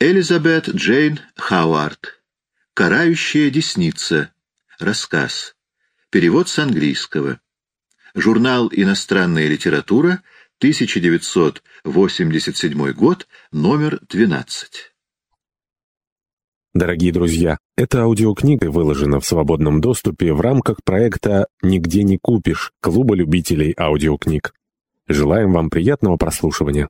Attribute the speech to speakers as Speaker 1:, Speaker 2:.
Speaker 1: Элизабет Джейн Хауард. «Карающая десница». Рассказ. Перевод с английского. Журнал «Иностранная литература», 1987 год, номер 12.
Speaker 2: Дорогие друзья, эта аудиокнига выложена в свободном доступе в рамках проекта «Нигде не купишь» Клуба любителей аудиокниг. Желаем вам приятного прослушивания.